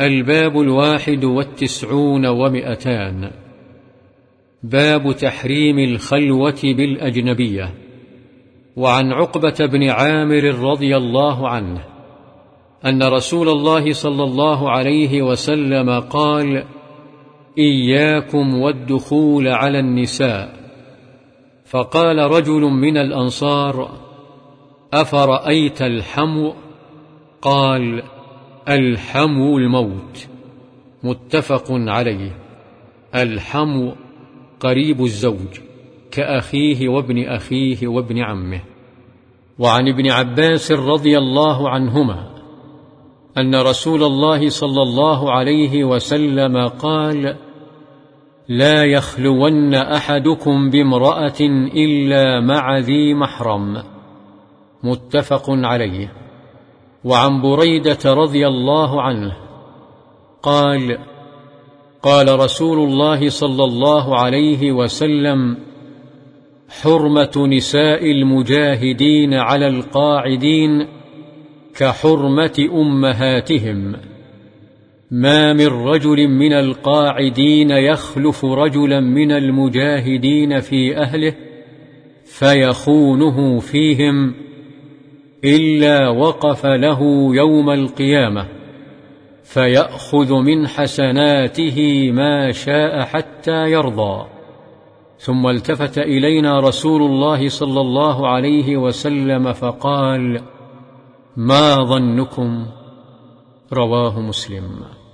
الباب الواحد والتسعون ومئتان. باب تحريم الخلوة بالأجنبية. وعن عقبة بن عامر رضي الله عنه أن رسول الله صلى الله عليه وسلم قال إياكم والدخول على النساء فقال رجل من الأنصار أفرأيت الحمو؟ قال الحمو الموت متفق عليه. الحمو قريب الزوج كأخيه وابن أخيه وابن عمه. وعن ابن عباس رضي الله عنهما أن رسول الله صلى الله عليه وسلم قال لا يخلون أحدكم بامرأة إلا مع ذي محرم. متفق عليه. وعن بريدة رضي الله عنه قال قال رسول الله صلى الله عليه وسلم حرمة نساء المجاهدين على القاعدين كحرمة أمهاتهم. ما من رجل من القاعدين يخلف رجلا من المجاهدين في أهله فيخونه فيهم إلا وقف له يوم القيامة فيأخذ من حسناته ما شاء حتى يرضى. ثم التفت إلينا رسول الله صلى الله عليه وسلم فقال ما ظنكم؟ رواه مسلم.